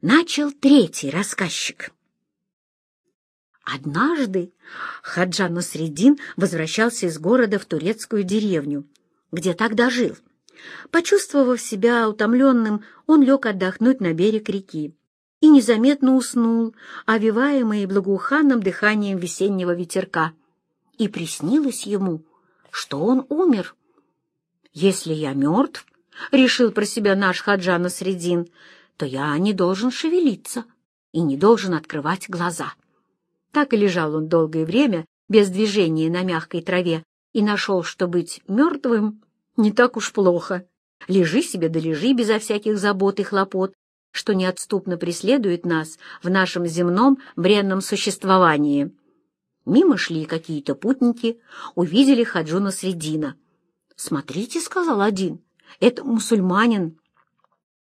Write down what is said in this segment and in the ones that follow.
начал третий рассказчик. Однажды Хаджа Насреддин возвращался из города в турецкую деревню, где тогда жил. Почувствовав себя утомленным, он лег отдохнуть на берег реки и незаметно уснул, овиваемый благоуханным дыханием весеннего ветерка. И приснилось ему, что он умер. «Если я мертв, — решил про себя наш Хаджа Насреддин, — то я не должен шевелиться и не должен открывать глаза». Так и лежал он долгое время без движения на мягкой траве и нашел, что быть мертвым не так уж плохо. Лежи себе да лежи безо всяких забот и хлопот, что неотступно преследует нас в нашем земном бренном существовании. Мимо шли какие-то путники, увидели Хаджуна Средина. «Смотрите», — сказал один, — «это мусульманин».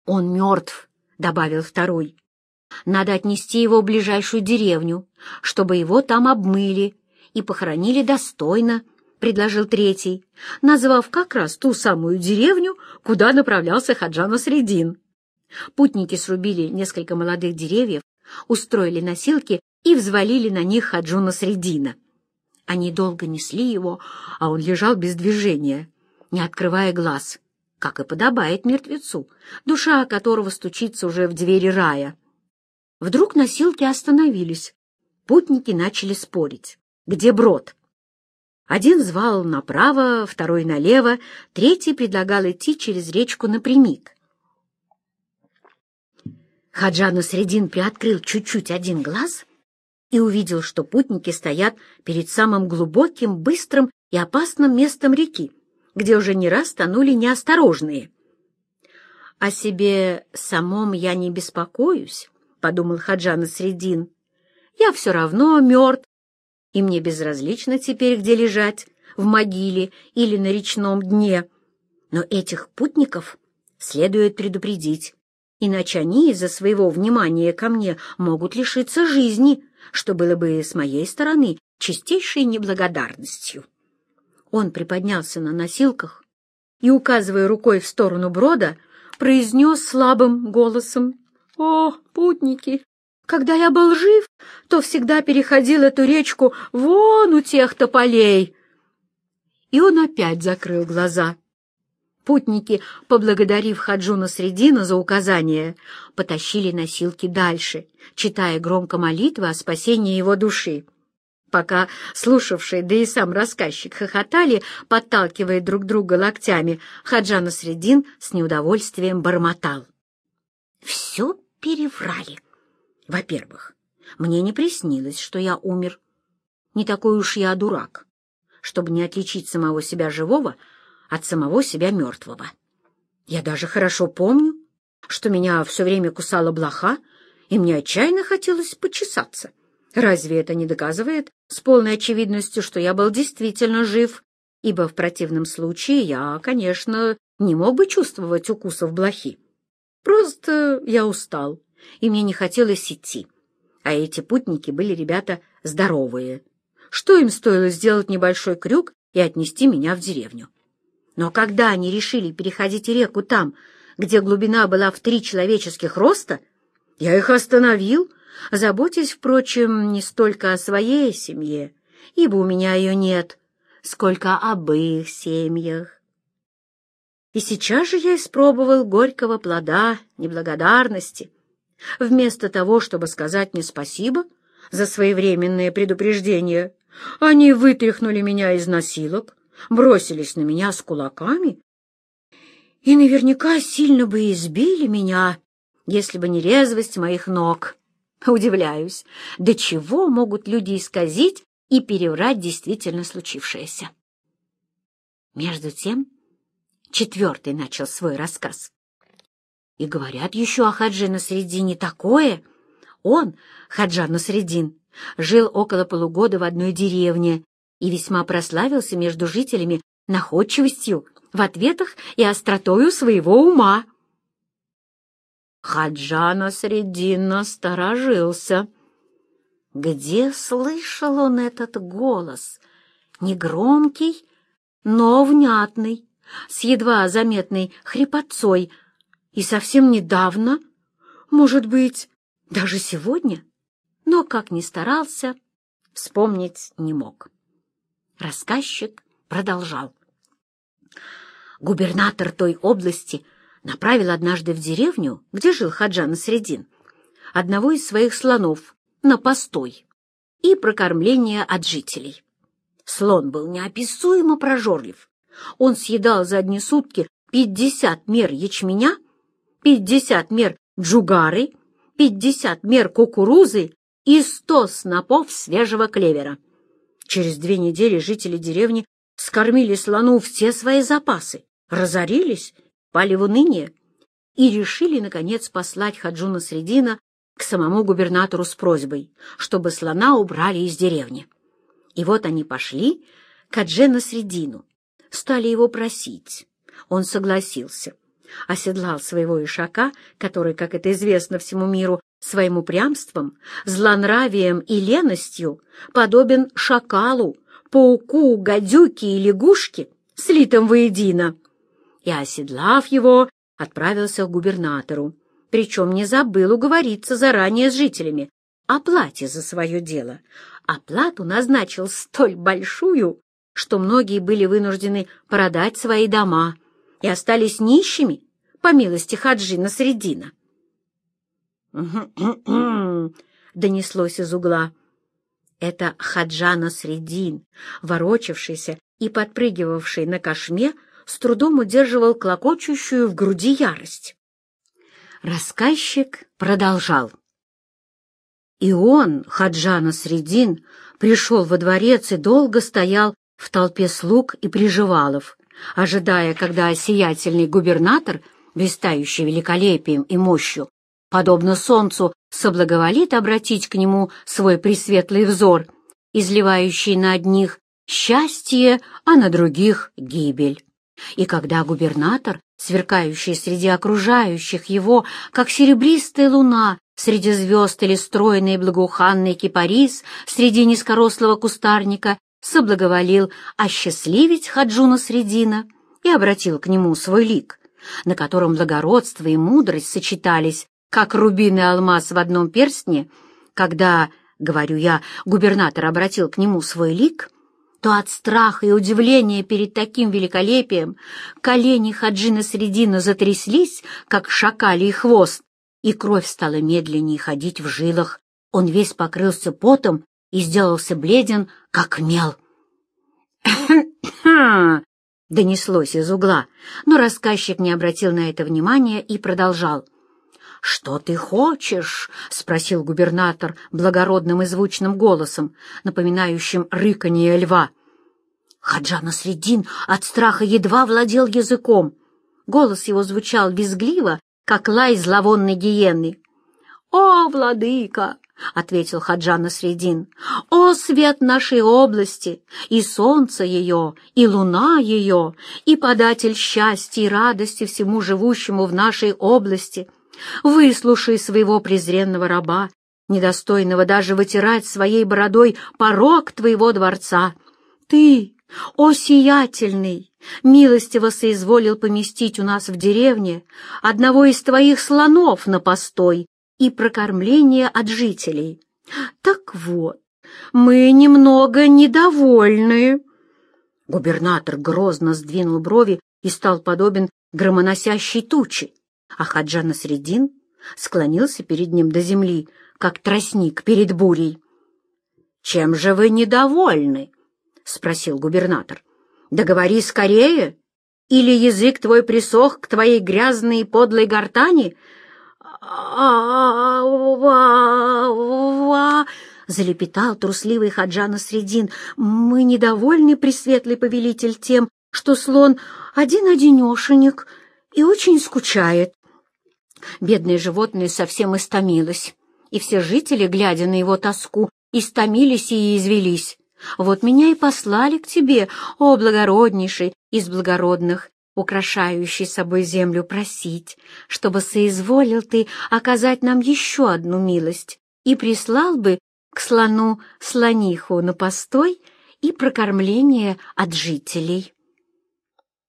«Он мертв», — добавил второй. Надо отнести его в ближайшую деревню, чтобы его там обмыли и похоронили достойно, — предложил третий, назвав как раз ту самую деревню, куда направлялся Хаджана Средин. Путники срубили несколько молодых деревьев, устроили носилки и взвалили на них Хаджуна Средина. Они долго несли его, а он лежал без движения, не открывая глаз, как и подобает мертвецу, душа которого стучится уже в двери рая. Вдруг носилки остановились. Путники начали спорить. Где брод? Один звал направо, второй налево, третий предлагал идти через речку напрямик. Хаджану Средин приоткрыл чуть-чуть один глаз и увидел, что путники стоят перед самым глубоким, быстрым и опасным местом реки, где уже не раз тонули неосторожные. О себе самом я не беспокоюсь, подумал Хаджан Средин. «Я все равно мертв, и мне безразлично теперь, где лежать, в могиле или на речном дне. Но этих путников следует предупредить, иначе они из-за своего внимания ко мне могут лишиться жизни, что было бы с моей стороны чистейшей неблагодарностью». Он приподнялся на носилках и, указывая рукой в сторону брода, произнес слабым голосом о, путники, когда я был жив, то всегда переходил эту речку вон у тех тополей. И он опять закрыл глаза. Путники, поблагодарив Хаджуна Средина за указание, потащили носилки дальше, читая громко молитвы о спасении его души. Пока слушавшие, да и сам рассказчик хохотали, подталкивая друг друга локтями, Хаджана Средин с неудовольствием бормотал. «Все переврали. Во-первых, мне не приснилось, что я умер. Не такой уж я дурак, чтобы не отличить самого себя живого от самого себя мертвого. Я даже хорошо помню, что меня все время кусала блоха, и мне отчаянно хотелось почесаться. Разве это не доказывает с полной очевидностью, что я был действительно жив, ибо в противном случае я, конечно, не мог бы чувствовать укусов блохи? Просто я устал, и мне не хотелось идти. А эти путники были ребята здоровые. Что им стоило сделать небольшой крюк и отнести меня в деревню? Но когда они решили переходить реку там, где глубина была в три человеческих роста, я их остановил, заботясь, впрочем, не столько о своей семье, ибо у меня ее нет, сколько об их семьях. И сейчас же я испробовал горького плода неблагодарности. Вместо того, чтобы сказать мне спасибо за своевременное предупреждение, они вытряхнули меня из носилок, бросились на меня с кулаками и наверняка сильно бы избили меня, если бы не резвость моих ног. Удивляюсь, до чего могут люди исказить и переврать действительно случившееся. Между тем Четвертый начал свой рассказ. И говорят еще о Хаджи Насредине такое. Он, Хаджа Насредин, жил около полугода в одной деревне и весьма прославился между жителями находчивостью в ответах и остротою своего ума. Хаджа Насредин насторожился. Где слышал он этот голос? Негромкий, но внятный с едва заметной хрипотцой, и совсем недавно Может быть, даже сегодня? Но, как ни старался, вспомнить не мог. Рассказчик продолжал. Губернатор той области направил однажды в деревню, где жил Хаджан Средин, одного из своих слонов на постой и прокормление от жителей. Слон был неописуемо прожорлив. Он съедал за одни сутки пятьдесят мер ячменя, пятьдесят мер джугары, пятьдесят мер кукурузы и сто снопов свежего клевера. Через две недели жители деревни скормили слону все свои запасы, разорились, пали в уныние и решили, наконец, послать Хаджуна Средина к самому губернатору с просьбой, чтобы слона убрали из деревни. И вот они пошли к Аджена Средину, стали его просить. Он согласился, оседлал своего ишака, который, как это известно всему миру, своим упрямством, злонравием и леностью подобен шакалу, пауку, гадюке и лягушке, слитым воедино. И, оседлав его, отправился к губернатору, причем не забыл уговориться заранее с жителями о плате за свое дело. Оплату назначил столь большую, что многие были вынуждены продать свои дома и остались нищими, по милости Хаджина Средина. донеслось из угла. Это Хаджана Средин, ворочавшийся и подпрыгивавший на кошме, с трудом удерживал клокочущую в груди ярость. Рассказчик продолжал. И он, Хаджана Средин, пришел во дворец и долго стоял в толпе слуг и приживалов, ожидая, когда сиятельный губернатор, блистающий великолепием и мощью, подобно солнцу, соблаговолит обратить к нему свой пресветлый взор, изливающий на одних счастье, а на других — гибель. И когда губернатор, сверкающий среди окружающих его, как серебристая луна, среди звезд или стройный благоуханный кипарис, среди низкорослого кустарника, соблаговолил осчастливить Хаджуна Средина и обратил к нему свой лик, на котором благородство и мудрость сочетались, как рубин и алмаз в одном перстне, когда, говорю я, губернатор обратил к нему свой лик, то от страха и удивления перед таким великолепием колени Хаджина Средина затряслись, как шакалий хвост, и кровь стала медленнее ходить в жилах. Он весь покрылся потом и сделался бледен, как мел. донеслось из угла, но рассказчик не обратил на это внимания и продолжал. «Что ты хочешь?» — спросил губернатор благородным и звучным голосом, напоминающим рыканье льва. Хаджана Средин от страха едва владел языком. Голос его звучал визгливо, как лай зловонной гиены. «О, владыка!» — ответил Хаджана Средин. «О, свет нашей области! И солнце ее, и луна ее, и податель счастья и радости всему живущему в нашей области! Выслушай своего презренного раба, недостойного даже вытирать своей бородой порог твоего дворца. Ты, о сиятельный, милостиво соизволил поместить у нас в деревне одного из твоих слонов на постой и прокормление от жителей. Так вот, мы немного недовольны. Губернатор грозно сдвинул брови и стал подобен громоносящей тучи а Хаджана Средин склонился перед ним до земли, как тростник перед бурей. — Чем же вы недовольны? — спросил губернатор. — Да говори скорее, или язык твой присох к твоей грязной и подлой гортани? — залепетал трусливый Хаджана Средин. — Мы недовольны, пресветлый повелитель, тем, что слон один-одинешенек и очень скучает. Бедное животное совсем истомилось, и все жители, глядя на его тоску, истомились и извелись. Вот меня и послали к тебе, о благороднейший из благородных, украшающий собой землю, просить, чтобы соизволил ты оказать нам еще одну милость и прислал бы к слону слониху на постой и прокормление от жителей.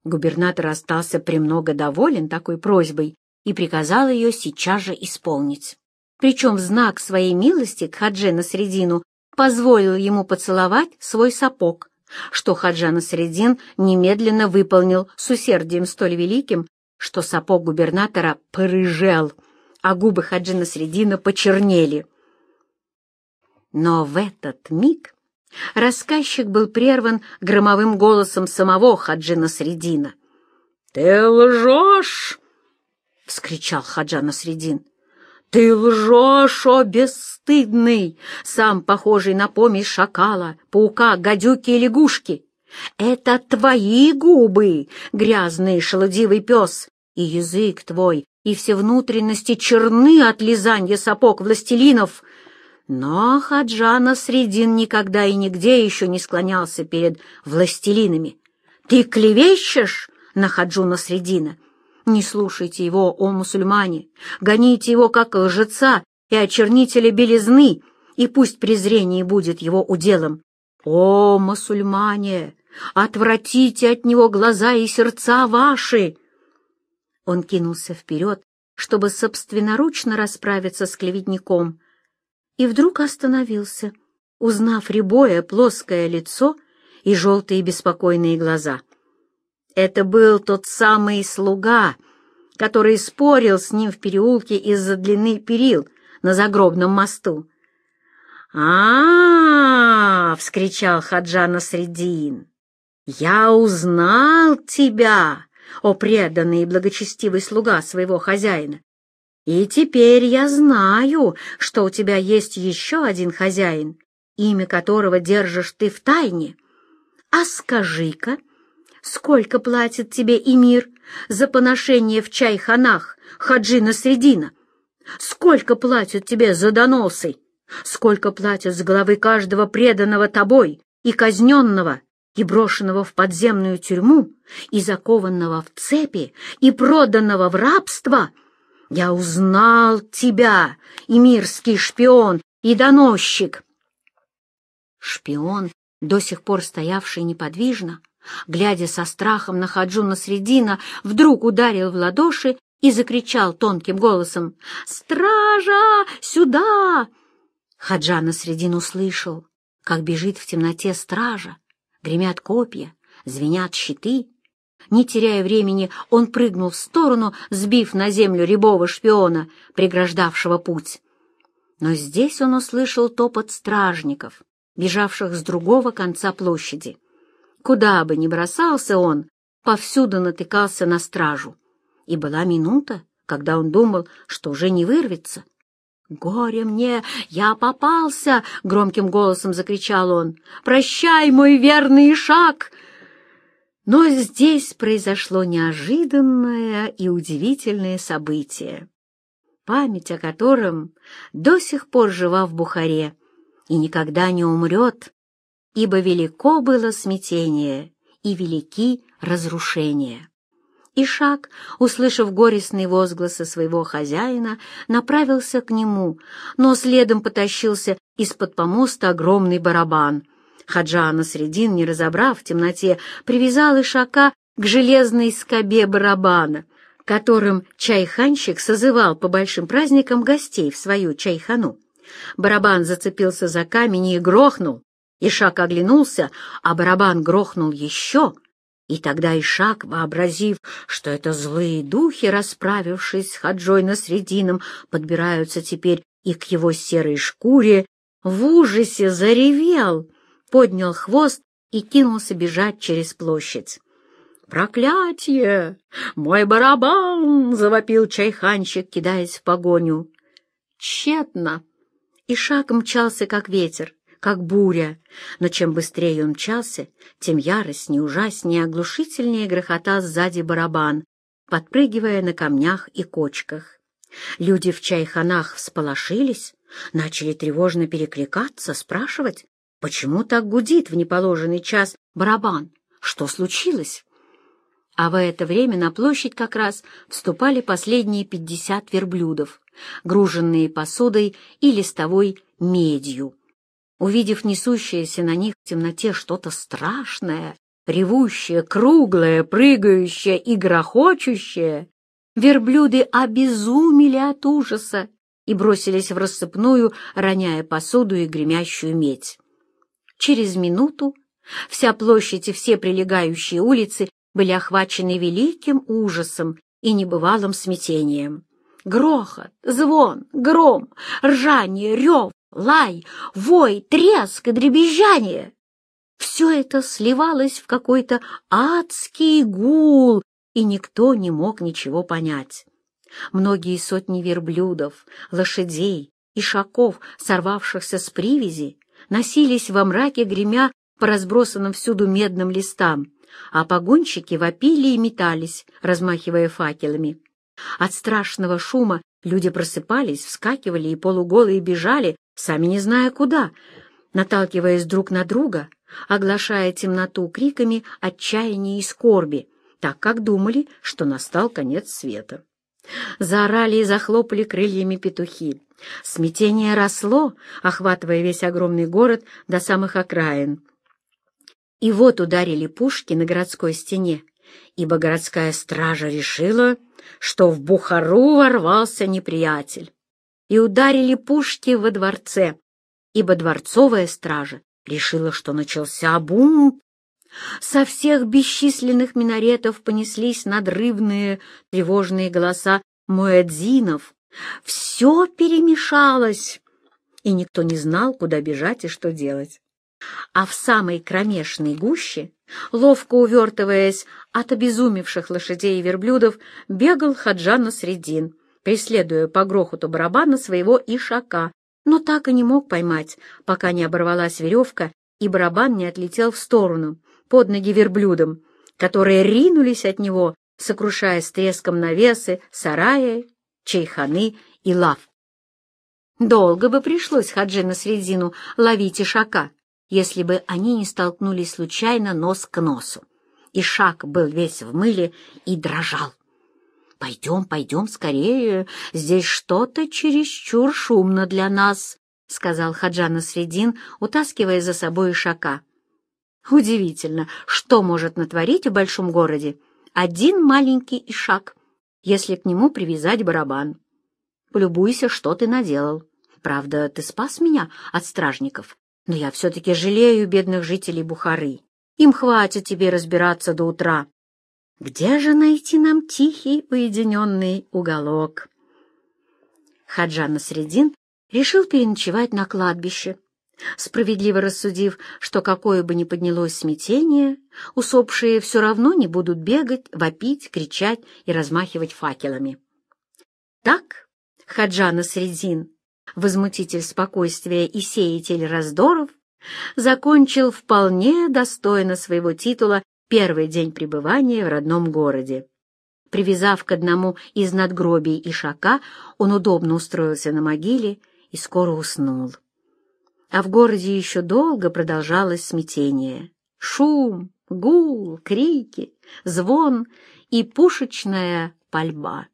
Губернатор остался премного доволен такой просьбой и приказал ее сейчас же исполнить. Причем в знак своей милости к Хаджи на средину позволил ему поцеловать свой сапог, что Хаджа на средин немедленно выполнил с усердием столь великим, что сапог губернатора порыжел, а губы Хаджина Средина почернели. Но в этот миг рассказчик был прерван громовым голосом самого Хаджина Средина. «Ты лжешь!» — вскричал Хаджана Средин. «Ты лжешь, о бесстыдный, сам похожий на помесь шакала, паука, гадюки и лягушки! Это твои губы, грязный шелудивый пес, и язык твой, и все внутренности черны от лизанья сапог властелинов. Но Хаджана Средин никогда и нигде еще не склонялся перед властелинами. Ты клевещешь на Хаджуна Средина? Не слушайте его, о мусульмане, гоните его как лжеца и очернителя белизны, и пусть презрение будет его уделом. О, мусульмане, отвратите от него глаза и сердца ваши!» Он кинулся вперед, чтобы собственноручно расправиться с клеветником, и вдруг остановился, узнав рябое плоское лицо и желтые беспокойные глаза. Это был тот самый слуга, который спорил с ним в переулке из-за длины перил на загробном мосту. а, -а, -а, вскричал Хаджана Средин. «Я узнал тебя!» о преданный и благочестивый слуга своего хозяина. И теперь я знаю, что у тебя есть еще один хозяин, имя которого держишь ты в тайне. А скажи-ка, сколько платит тебе Эмир за поношение в чайханах Хаджина Средина? Сколько платят тебе за доносы? Сколько платят с головы каждого преданного тобой и казненного и брошенного в подземную тюрьму, и закованного в цепи, и проданного в рабство, я узнал тебя, и мирский шпион, и доносчик. Шпион, до сих пор стоявший неподвижно, глядя со страхом на Хаджуна Средина, вдруг ударил в ладоши и закричал тонким голосом «Стража! Сюда!» Хаджана Средин услышал, как бежит в темноте стража, гремят копья, звенят щиты. Не теряя времени, он прыгнул в сторону, сбив на землю рябого шпиона, преграждавшего путь. Но здесь он услышал топот стражников, бежавших с другого конца площади. Куда бы ни бросался он, повсюду натыкался на стражу. И была минута, когда он думал, что уже не вырвется, «Горе мне! Я попался!» — громким голосом закричал он. «Прощай, мой верный шаг!» Но здесь произошло неожиданное и удивительное событие, память о котором до сих пор жива в Бухаре и никогда не умрет, ибо велико было смятение и велики разрушения. Ишак, услышав горестные возгласы своего хозяина, направился к нему, но следом потащился из-под помоста огромный барабан. Хаджана Средин, не разобрав в темноте, привязал Ишака к железной скобе барабана, которым чайханщик созывал по большим праздникам гостей в свою чайхану. Барабан зацепился за камень и грохнул. Ишак оглянулся, а барабан грохнул еще — и тогда Ишак, вообразив, что это злые духи, расправившись с Хаджой на средином, подбираются теперь и к его серой шкуре, в ужасе заревел, поднял хвост и кинулся бежать через площадь. «Проклятие! Мой барабан!» — завопил чайханщик, кидаясь в погоню. Тщетно! Ишак мчался, как ветер как буря, но чем быстрее он мчался, тем яростнее, ужаснее, оглушительнее грохотал сзади барабан, подпрыгивая на камнях и кочках. Люди в чайханах всполошились, начали тревожно перекликаться, спрашивать, почему так гудит в неположенный час барабан, что случилось. А в это время на площадь как раз вступали последние пятьдесят верблюдов, груженные посудой и листовой медью. Увидев несущееся на них в темноте что-то страшное, ревущее, круглое, прыгающее и грохочущее, Верблюды обезумели от ужаса и бросились в рассыпную, роняя посуду и гремящую медь. Через минуту вся площадь и все прилегающие улицы были охвачены великим ужасом и небывалым смятением. Грохот, звон, гром, ржание, рев, лай, вой, треск и дребезжание. Все это сливалось в какой-то адский гул, и никто не мог ничего понять. Многие сотни верблюдов, лошадей и шаков, сорвавшихся с привязи, носились во мраке, гремя по разбросанным всюду медным листам, а погонщики вопили и метались, размахивая факелами. От страшного шума люди просыпались, вскакивали и полуголые бежали, сами не зная куда, наталкиваясь друг на друга, оглашая темноту криками отчаяния и скорби, так как думали, что настал конец света. Заорали и захлопали крыльями петухи. Смятение росло, охватывая весь огромный город до самых окраин. И вот ударили пушки на городской стене, ибо городская стража решила, что в Бухару ворвался неприятель. И ударили пушки во дворце, ибо дворцовая стража решила, что начался бунт. Со всех бесчисленных минаретов понеслись надрывные тревожные голоса муэдзинов. Все перемешалось, и никто не знал, куда бежать и что делать. А в самой кромешной гуще, ловко увертываясь от обезумевших лошадей и верблюдов, бегал Хаджан Средин, преследуя по грохоту барабана своего ишака, но так и не мог поймать, пока не оборвалась веревка и барабан не отлетел в сторону, под ноги верблюдам, которые ринулись от него, сокрушая с треском навесы, сараи, чайханы и лав. Долго бы пришлось Хаджина Средину ловить ишака, если бы они не столкнулись случайно нос к носу. Ишак был весь в мыле и дрожал. «Пойдем, пойдем скорее, здесь что-то чересчур шумно для нас», — сказал Хаджана Средин, утаскивая за собой Ишака. Удивительно, что может натворить в большом городе один маленький Ишак, если к нему привязать барабан. Полюбуйся, что ты наделал. Правда, ты спас меня от стражников, но я все-таки жалею бедных жителей Бухары. Им хватит тебе разбираться до утра. Где же найти нам тихий, уединенный уголок? Хаджан Средин решил переночевать на кладбище, справедливо рассудив, что какое бы ни поднялось смятение, усопшие все равно не будут бегать, вопить, кричать и размахивать факелами. Так Хаджан Средин, возмутитель спокойствия и сеятель раздоров, закончил вполне достойно своего титула первый день пребывания в родном городе. Привязав к одному из надгробий Ишака, он удобно устроился на могиле и скоро уснул. А в городе еще долго продолжалось смятение. Шум, гул, крики, звон и пушечная пальба.